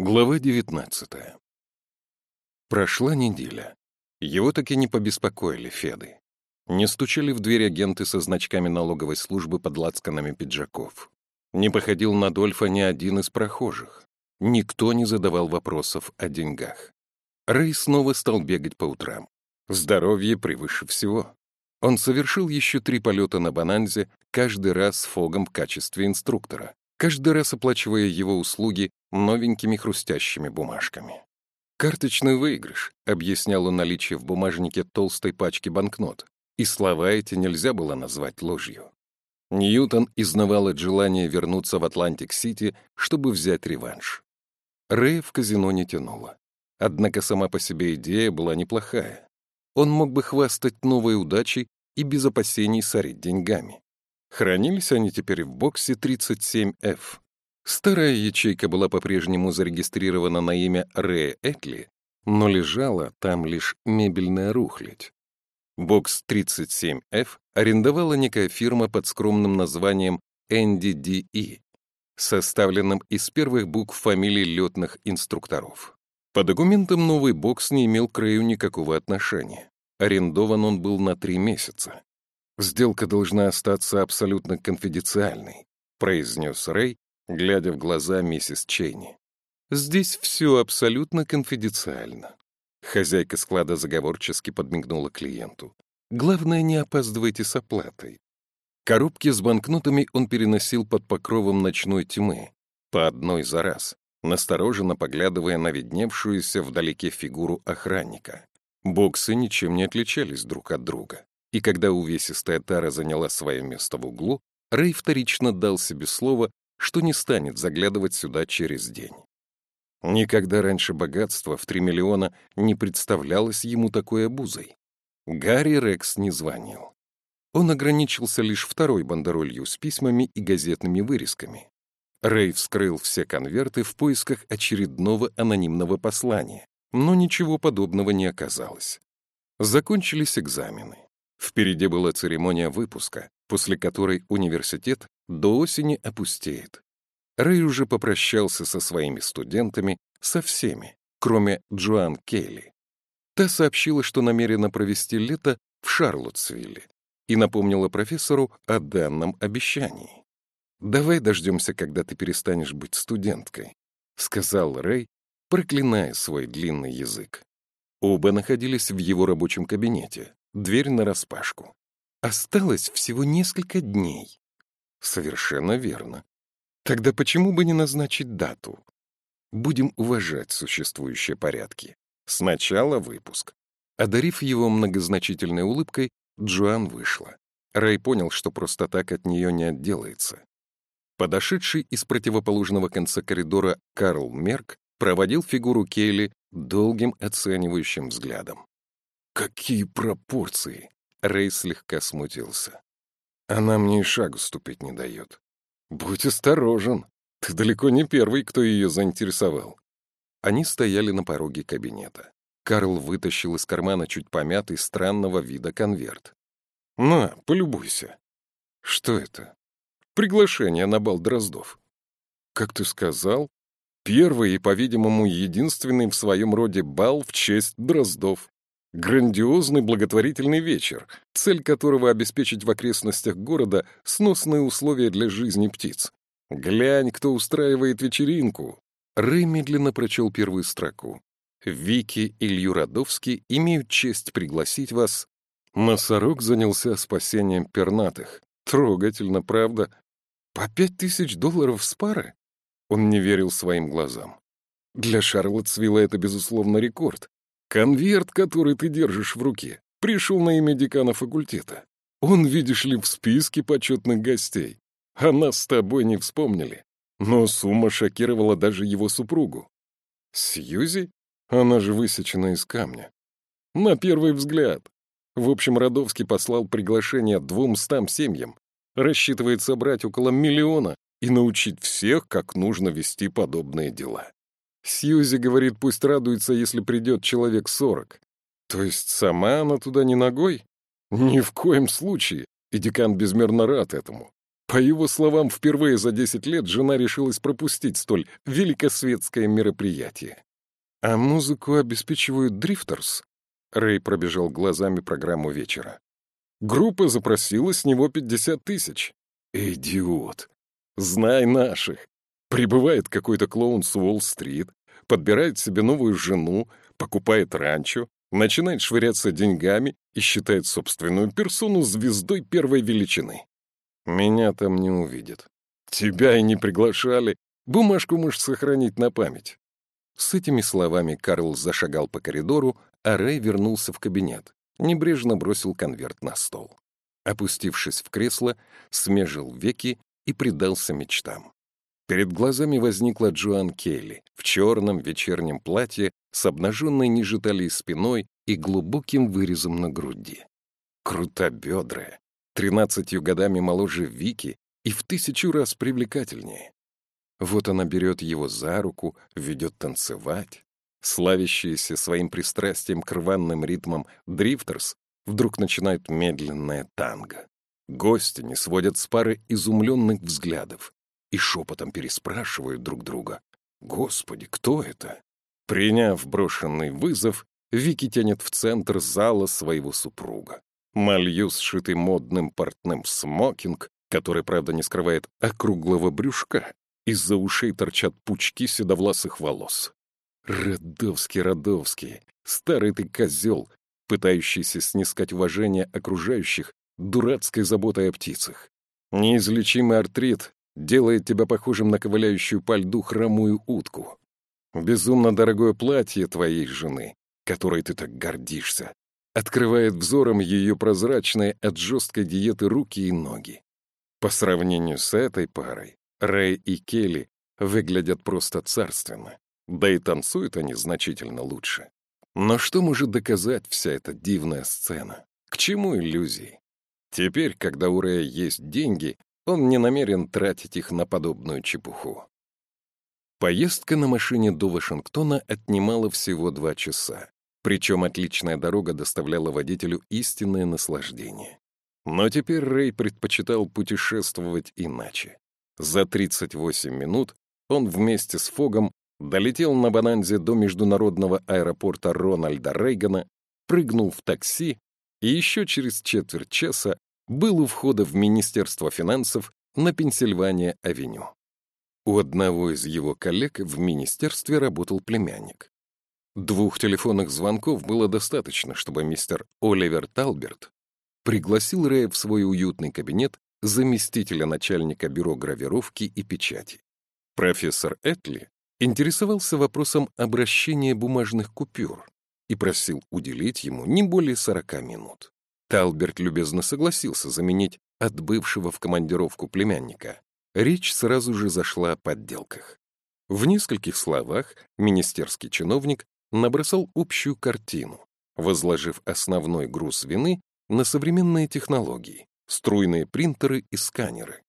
Глава 19 Прошла неделя. Его таки не побеспокоили Феды. Не стучали в дверь агенты со значками налоговой службы под лацканами пиджаков. Не походил на Дольфа ни один из прохожих. Никто не задавал вопросов о деньгах. Рэй снова стал бегать по утрам. Здоровье превыше всего. Он совершил еще три полета на Бананзе, каждый раз с Фогом в качестве инструктора каждый раз оплачивая его услуги новенькими хрустящими бумажками. «Карточный выигрыш», — объяснял он наличие в бумажнике толстой пачки банкнот, и слова эти нельзя было назвать ложью. Ньютон изнывал от желания вернуться в Атлантик-Сити, чтобы взять реванш. Рэя в казино не тянуло. Однако сама по себе идея была неплохая. Он мог бы хвастать новой удачей и без опасений сорить деньгами. Хранились они теперь в боксе 37F. Старая ячейка была по-прежнему зарегистрирована на имя Рэя Этли, но лежала там лишь мебельная рухлядь. Бокс 37F арендовала некая фирма под скромным названием NDDE, составленным из первых букв фамилий летных инструкторов. По документам новый бокс не имел к Рэю никакого отношения. Арендован он был на три месяца. «Сделка должна остаться абсолютно конфиденциальной», — произнес Рэй, глядя в глаза миссис Чейни. «Здесь все абсолютно конфиденциально». Хозяйка склада заговорчески подмигнула клиенту. «Главное, не опаздывайте с оплатой». Коробки с банкнотами он переносил под покровом ночной тьмы, по одной за раз, настороженно поглядывая на видневшуюся вдалеке фигуру охранника. Боксы ничем не отличались друг от друга. И когда увесистая тара заняла свое место в углу, Рэй вторично дал себе слово, что не станет заглядывать сюда через день. Никогда раньше богатство в три миллиона не представлялось ему такой обузой. Гарри Рекс не звонил. Он ограничился лишь второй бандеролью с письмами и газетными вырезками. Рэй вскрыл все конверты в поисках очередного анонимного послания, но ничего подобного не оказалось. Закончились экзамены. Впереди была церемония выпуска, после которой университет до осени опустеет. Рэй уже попрощался со своими студентами, со всеми, кроме Джоан Кейли. Та сообщила, что намерена провести лето в Шарлоттсвилле и напомнила профессору о данном обещании. «Давай дождемся, когда ты перестанешь быть студенткой», — сказал Рэй, проклиная свой длинный язык. Оба находились в его рабочем кабинете дверь нараспашку. Осталось всего несколько дней. Совершенно верно. Тогда почему бы не назначить дату? Будем уважать существующие порядки. Сначала выпуск. Одарив его многозначительной улыбкой, Джоан вышла. Рэй понял, что просто так от нее не отделается. Подошедший из противоположного конца коридора Карл Мерк проводил фигуру Кейли долгим оценивающим взглядом. Какие пропорции! Рэй слегка смутился. Она мне и шагу ступить не дает. Будь осторожен. Ты далеко не первый, кто ее заинтересовал. Они стояли на пороге кабинета. Карл вытащил из кармана чуть помятый, странного вида конверт. «На, полюбуйся». «Что это?» «Приглашение на бал Дроздов». «Как ты сказал?» «Первый и, по-видимому, единственный в своем роде бал в честь Дроздов. Грандиозный благотворительный вечер, цель которого обеспечить в окрестностях города сносные условия для жизни птиц. Глянь, кто устраивает вечеринку. Рэй медленно прочел первую строку. Вики и Льюрадовский имеют честь пригласить вас. Носорог занялся спасением пернатых. Трогательно, правда? По пять тысяч долларов с пары? Он не верил своим глазам. Для Шарлоттсвилла это, безусловно, рекорд. Конверт, который ты держишь в руке, пришел на имя декана факультета. Он, видишь ли, в списке почетных гостей. А нас с тобой не вспомнили. Но сумма шокировала даже его супругу. Сьюзи? Она же высечена из камня. На первый взгляд. В общем, Родовский послал приглашение двумстам семьям. Рассчитывает собрать около миллиона и научить всех, как нужно вести подобные дела. Сьюзи говорит, пусть радуется, если придет человек сорок. То есть сама она туда не ногой? Ни в коем случае. И декан безмерно рад этому. По его словам, впервые за 10 лет жена решилась пропустить столь великосветское мероприятие. А музыку обеспечивают дрифтерс? Рэй пробежал глазами программу вечера. Группа запросила с него 50 тысяч. Идиот. Знай наших. Прибывает какой-то клоун с Уолл-стрит, подбирает себе новую жену, покупает ранчо, начинает швыряться деньгами и считает собственную персону звездой первой величины. Меня там не увидят. Тебя и не приглашали. Бумажку можешь сохранить на память. С этими словами Карл зашагал по коридору, а Рэй вернулся в кабинет. Небрежно бросил конверт на стол. Опустившись в кресло, смежил веки и предался мечтам. Перед глазами возникла Джоан Келли в черном вечернем платье с обнаженной ниже талии спиной и глубоким вырезом на груди. Крутобедрая, тринадцатью годами моложе Вики и в тысячу раз привлекательнее. Вот она берет его за руку, ведет танцевать. Славящиеся своим пристрастием к рваным ритмам дрифтерс вдруг начинают медленное танго. Гости не сводят с пары изумленных взглядов и шепотом переспрашивают друг друга. «Господи, кто это?» Приняв брошенный вызов, Вики тянет в центр зала своего супруга. Малью, сшитый модным портным смокинг, который, правда, не скрывает округлого брюшка. Из-за ушей торчат пучки седовласых волос. Родовский, Родовский, старый ты козел, пытающийся снискать уважение окружающих дурацкой заботой о птицах. Неизлечимый артрит делает тебя похожим на ковыляющую по льду хромую утку. Безумно дорогое платье твоей жены, которой ты так гордишься, открывает взором ее прозрачные от жесткой диеты руки и ноги. По сравнению с этой парой, Рэй и Келли выглядят просто царственно, да и танцуют они значительно лучше. Но что может доказать вся эта дивная сцена? К чему иллюзии? Теперь, когда у Рэя есть деньги, он не намерен тратить их на подобную чепуху. Поездка на машине до Вашингтона отнимала всего два часа. Причем отличная дорога доставляла водителю истинное наслаждение. Но теперь Рэй предпочитал путешествовать иначе. За 38 минут он вместе с Фогом долетел на Бананзе до международного аэропорта Рональда Рейгана, прыгнул в такси и еще через четверть часа был у входа в Министерство финансов на Пенсильвания-авеню. У одного из его коллег в министерстве работал племянник. Двух телефонных звонков было достаточно, чтобы мистер Оливер Талберт пригласил Рэя в свой уютный кабинет заместителя начальника бюро гравировки и печати. Профессор Этли интересовался вопросом обращения бумажных купюр и просил уделить ему не более 40 минут. Талберт любезно согласился заменить отбывшего в командировку племянника. Речь сразу же зашла о подделках. В нескольких словах министерский чиновник набросал общую картину, возложив основной груз вины на современные технологии, струйные принтеры и сканеры.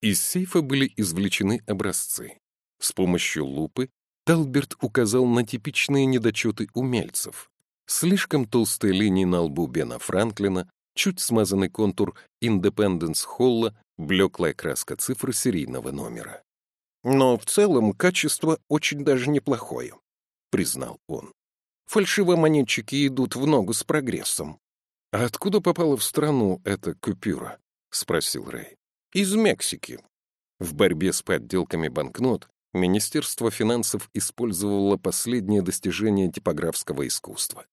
Из сейфа были извлечены образцы. С помощью лупы Талберт указал на типичные недочеты умельцев. Слишком толстые линии на лбу Бена Франклина, чуть смазанный контур Индепенденс Холла, блеклая краска цифр серийного номера. Но в целом качество очень даже неплохое признал он. Фальшивомонетчики идут в ногу с прогрессом. «А откуда попала в страну эта купюра?» — спросил Рэй. «Из Мексики». В борьбе с подделками банкнот Министерство финансов использовало последнее достижение типографского искусства.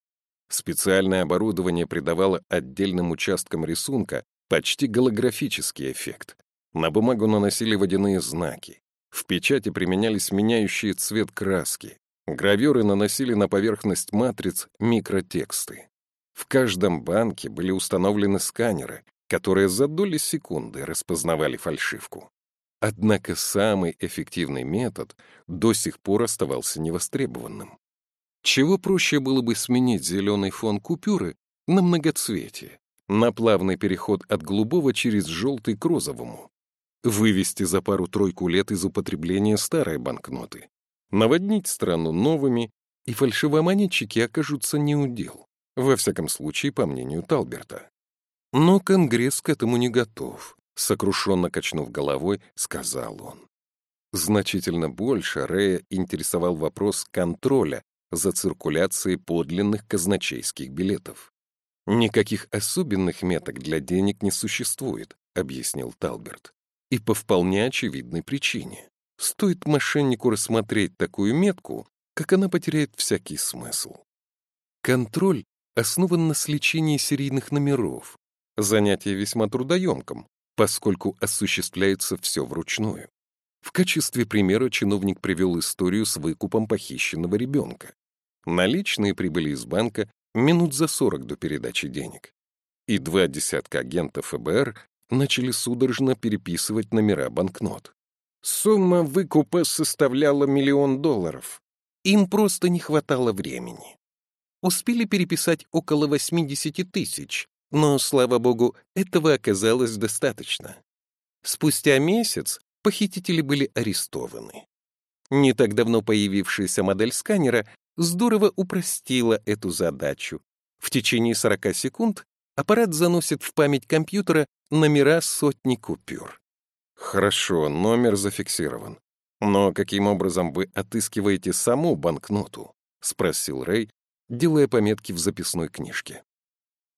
Специальное оборудование придавало отдельным участкам рисунка почти голографический эффект. На бумагу наносили водяные знаки. В печати применялись меняющие цвет краски, Гравюры наносили на поверхность матриц микротексты. В каждом банке были установлены сканеры, которые за доли секунды распознавали фальшивку. Однако самый эффективный метод до сих пор оставался невостребованным. Чего проще было бы сменить зеленый фон купюры на многоцветие, на плавный переход от голубого через желтый к розовому, вывести за пару-тройку лет из употребления старые банкноты, наводнить страну новыми, и фальшивомонетчики окажутся неудел, во всяком случае, по мнению Талберта. Но Конгресс к этому не готов. Сокрушенно качнув головой, сказал он. Значительно больше Рэя интересовал вопрос контроля за циркуляцией подлинных казначейских билетов. «Никаких особенных меток для денег не существует», — объяснил Талберт. «И по вполне очевидной причине. Стоит мошеннику рассмотреть такую метку, как она потеряет всякий смысл. Контроль основан на сличении серийных номеров. Занятие весьма трудоемком, поскольку осуществляется все вручную. В качестве примера чиновник привел историю с выкупом похищенного ребенка. Наличные прибыли из банка минут за 40 до передачи денег. И два десятка агентов ФБР начали судорожно переписывать номера банкнот. Сумма выкупа составляла миллион долларов. Им просто не хватало времени. Успели переписать около 80 тысяч, но, слава богу, этого оказалось достаточно. Спустя месяц похитители были арестованы. Не так давно появившаяся модель сканера здорово упростила эту задачу. В течение 40 секунд аппарат заносит в память компьютера номера сотни купюр. Хорошо, номер зафиксирован. Но каким образом вы отыскиваете саму банкноту? Спросил Рэй, делая пометки в записной книжке.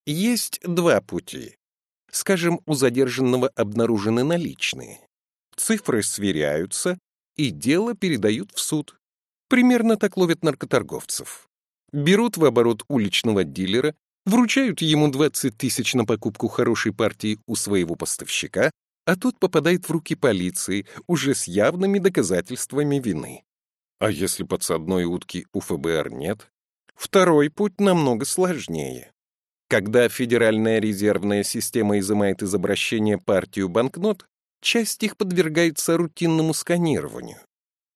Есть два пути. Скажем, у задержанного обнаружены наличные. Цифры сверяются, и дело передают в суд. Примерно так ловят наркоторговцев. Берут в оборот уличного дилера, вручают ему 20 тысяч на покупку хорошей партии у своего поставщика, а тот попадает в руки полиции уже с явными доказательствами вины. А если подсадной утки у ФБР нет? Второй путь намного сложнее. Когда Федеральная резервная система изымает из обращения партию банкнот, часть их подвергается рутинному сканированию.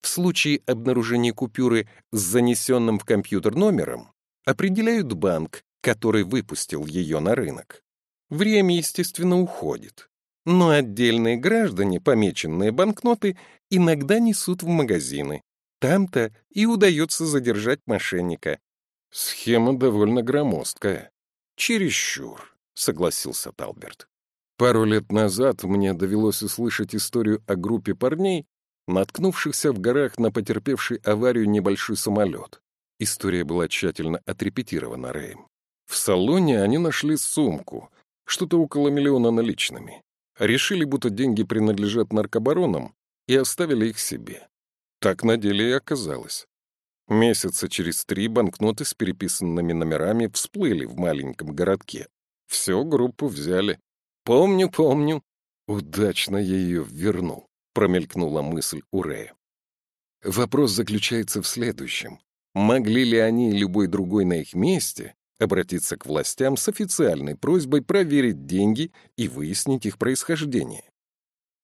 В случае обнаружения купюры с занесенным в компьютер номером определяют банк, который выпустил ее на рынок. Время, естественно, уходит. Но отдельные граждане, помеченные банкноты, иногда несут в магазины. Там-то и удается задержать мошенника. Схема довольно громоздкая. Чересчур, согласился Талберт. Пару лет назад мне довелось услышать историю о группе парней, наткнувшихся в горах на потерпевший аварию небольшой самолет. История была тщательно отрепетирована Рэем. В салоне они нашли сумку, что-то около миллиона наличными. Решили, будто деньги принадлежат наркобаронам, и оставили их себе. Так на деле и оказалось. Месяца через три банкноты с переписанными номерами всплыли в маленьком городке. Все группу взяли. Помню, помню. Удачно я ее вернул, промелькнула мысль у. Вопрос заключается в следующем. Могли ли они и любой другой на их месте обратиться к властям с официальной просьбой проверить деньги и выяснить их происхождение?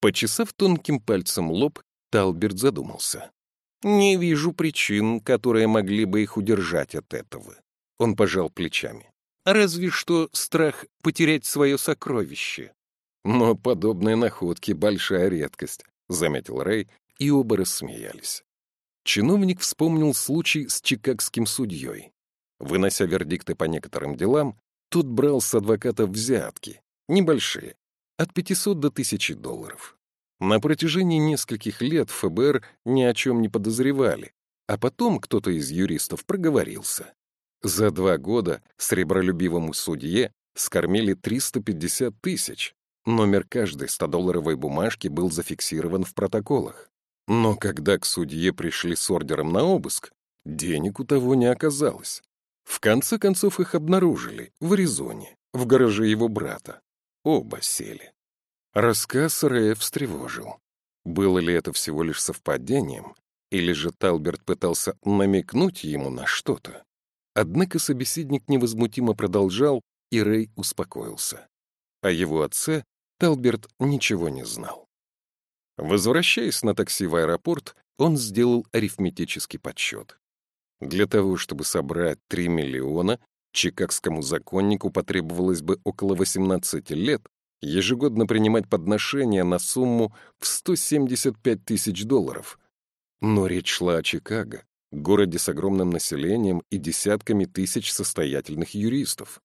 Почесав тонким пальцем лоб, Талберт задумался. «Не вижу причин, которые могли бы их удержать от этого». Он пожал плечами. Разве что страх потерять свое сокровище. Но подобные находки — большая редкость, — заметил Рэй, и оба рассмеялись. Чиновник вспомнил случай с чикагским судьей. Вынося вердикты по некоторым делам, тот брал с адвокатов взятки, небольшие, от 500 до 1000 долларов. На протяжении нескольких лет ФБР ни о чем не подозревали, а потом кто-то из юристов проговорился. За два года сребролюбивому судье скормили 350 тысяч. Номер каждой 100-долларовой бумажки был зафиксирован в протоколах. Но когда к судье пришли с ордером на обыск, денег у того не оказалось. В конце концов их обнаружили в Аризоне, в гараже его брата. Оба сели. Рассказ Рэя встревожил. Было ли это всего лишь совпадением, или же Талберт пытался намекнуть ему на что-то? Однако собеседник невозмутимо продолжал, и Рэй успокоился. О его отце Талберт ничего не знал. Возвращаясь на такси в аэропорт, он сделал арифметический подсчет. Для того, чтобы собрать 3 миллиона, чикагскому законнику потребовалось бы около 18 лет ежегодно принимать подношения на сумму в 175 тысяч долларов. Но речь шла о Чикаго, городе с огромным населением и десятками тысяч состоятельных юристов.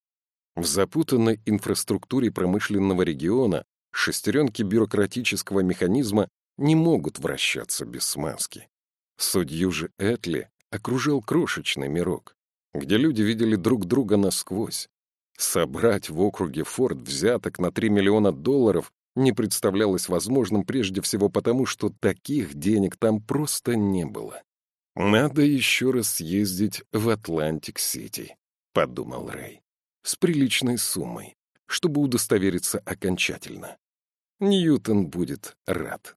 В запутанной инфраструктуре промышленного региона Шестеренки бюрократического механизма не могут вращаться без смазки. Судью же Этли окружал крошечный мирок, где люди видели друг друга насквозь. Собрать в округе Форд взяток на 3 миллиона долларов не представлялось возможным прежде всего потому, что таких денег там просто не было. «Надо еще раз съездить в Атлантик-Сити», — подумал Рэй, — «с приличной суммой, чтобы удостовериться окончательно. Ньютон будет рад».